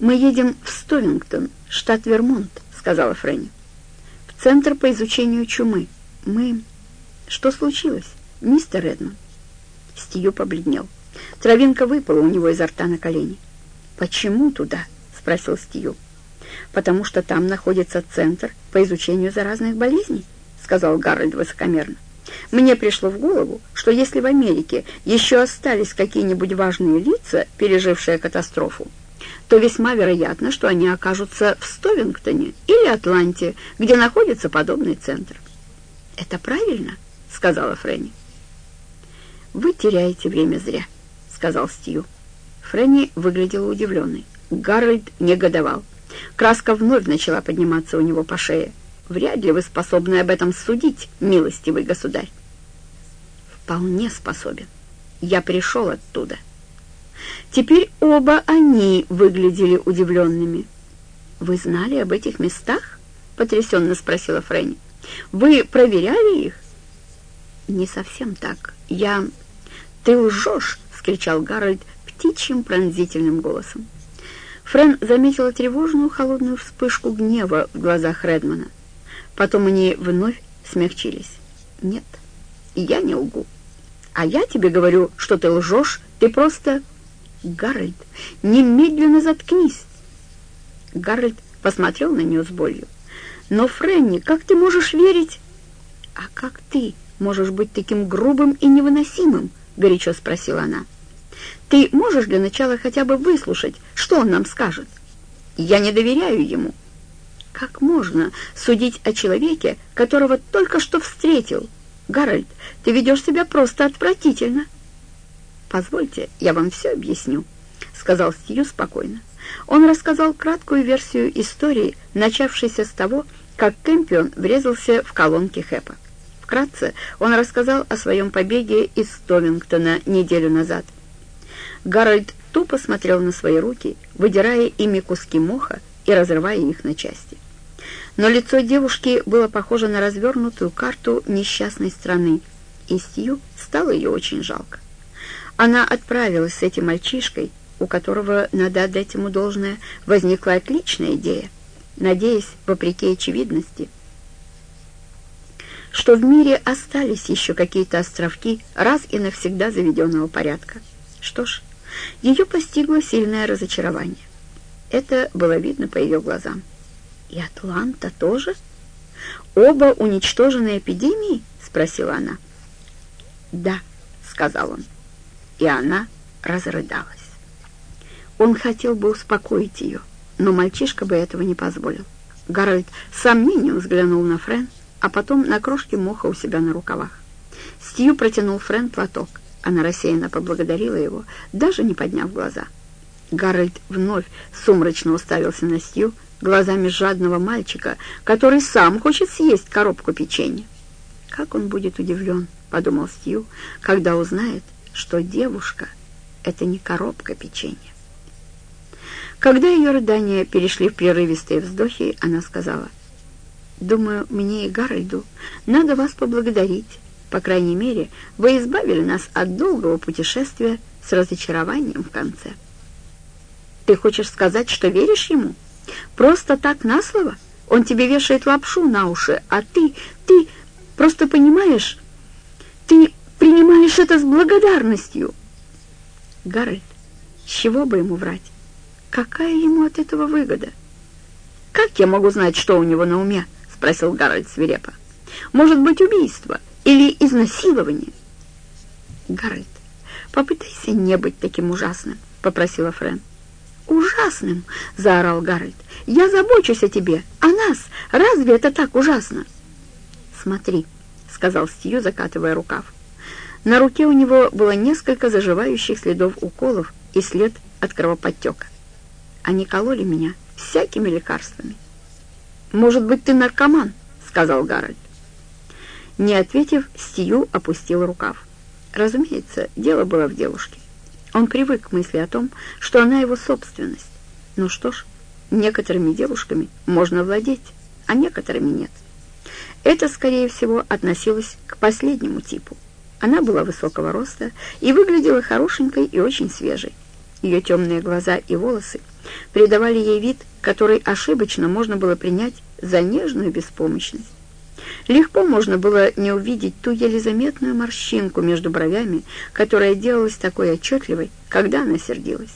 «Мы едем в Стовингтон, штат Вермонт», — сказала Фрэнни. «В Центр по изучению чумы. Мы...» «Что случилось, мистер Редман?» Стью побледнел. Травинка выпала у него изо рта на колени. «Почему туда?» — спросил Стью. «Потому что там находится Центр по изучению заразных болезней», — сказал Гарольд высокомерно. «Мне пришло в голову, что если в Америке еще остались какие-нибудь важные лица, пережившие катастрофу, то весьма вероятно, что они окажутся в Стовингтоне или Атланте, где находится подобный центр». «Это правильно?» — сказала Фрэнни. «Вы теряете время зря», — сказал Стью. Фрэнни выглядела удивленной. Гарольд негодовал. Краска вновь начала подниматься у него по шее. «Вряд ли вы способны об этом судить, милостивый государь». «Вполне способен. Я пришел оттуда». Теперь оба они выглядели удивленными. «Вы знали об этих местах?» — потрясенно спросила Фрэнни. «Вы проверяли их?» «Не совсем так. Я...» «Ты лжешь!» — скричал Гарольд птичьим пронзительным голосом. Френ заметила тревожную холодную вспышку гнева в глазах Редмана. Потом они вновь смягчились. «Нет, я не лгу. А я тебе говорю, что ты лжешь, ты просто...» «Гарольд, немедленно заткнись!» Гарольд посмотрел на нее с болью. «Но, Фрэнни, как ты можешь верить?» «А как ты можешь быть таким грубым и невыносимым?» — горячо спросила она. «Ты можешь для начала хотя бы выслушать, что он нам скажет?» «Я не доверяю ему». «Как можно судить о человеке, которого только что встретил? Гарольд, ты ведешь себя просто отвратительно». «Позвольте, я вам все объясню», — сказал Стью спокойно. Он рассказал краткую версию истории, начавшейся с того, как Кэмпион врезался в колонки Хэпа. Вкратце он рассказал о своем побеге из Стовингтона неделю назад. Гарольд тупо смотрел на свои руки, выдирая ими куски моха и разрывая их на части. Но лицо девушки было похоже на развернутую карту несчастной страны, и Стью стало ее очень жалко. Она отправилась с этим мальчишкой, у которого, надо отдать ему должное, возникла отличная идея, надеясь, вопреки очевидности, что в мире остались еще какие-то островки раз и навсегда заведенного порядка. Что ж, ее постигло сильное разочарование. Это было видно по ее глазам. «И Атланта тоже? Оба уничтожены эпидемией?» — спросила она. «Да», — сказал он и она разрыдалась. Он хотел бы успокоить ее, но мальчишка бы этого не позволил. Гарольд с сомнением взглянул на Френ, а потом на крошки моха у себя на рукавах. Стью протянул Френ платок. Она рассеянно поблагодарила его, даже не подняв глаза. Гарольд вновь сумрачно уставился на Стью глазами жадного мальчика, который сам хочет съесть коробку печенья. «Как он будет удивлен», — подумал Стью, — «когда узнает, что девушка — это не коробка печенья. Когда ее рыдания перешли в прерывистые вздохи, она сказала, «Думаю, мне и Гарольду надо вас поблагодарить. По крайней мере, вы избавили нас от долгого путешествия с разочарованием в конце». «Ты хочешь сказать, что веришь ему? Просто так на слово? Он тебе вешает лапшу на уши, а ты, ты просто понимаешь, ты принимаешь это с благодарностью. Гарольд, чего бы ему врать? Какая ему от этого выгода? «Как я могу знать, что у него на уме?» — спросил Гарольд свирепо. «Может быть, убийство или изнасилование?» «Гарольд, попытайся не быть таким ужасным», — попросила Френ. «Ужасным!» — заорал Гарольд. «Я забочусь о тебе, о нас. Разве это так ужасно?» «Смотри», — сказал Стью, закатывая рукав. На руке у него было несколько заживающих следов уколов и след от кровоподтека. Они кололи меня всякими лекарствами. «Может быть, ты наркоман?» — сказал Гарольд. Не ответив, Стью опустил рукав. Разумеется, дело было в девушке. Он привык к мысли о том, что она его собственность. Ну что ж, некоторыми девушками можно владеть, а некоторыми нет. Это, скорее всего, относилось к последнему типу. Она была высокого роста и выглядела хорошенькой и очень свежей. Ее темные глаза и волосы придавали ей вид, который ошибочно можно было принять за нежную беспомощность. Легко можно было не увидеть ту еле заметную морщинку между бровями, которая делалась такой отчетливой, когда она сердилась.